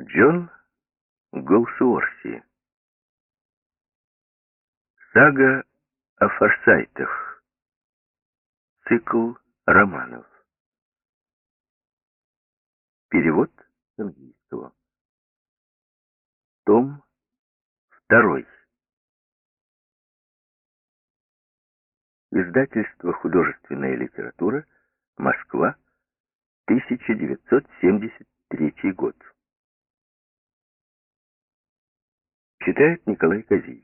Джон Голсуорси. Сага о форсайтах. Цикл романов. Перевод с английского. Том второй. Издательство «Художественная литература», Москва, 1973 Читает Николай Козий.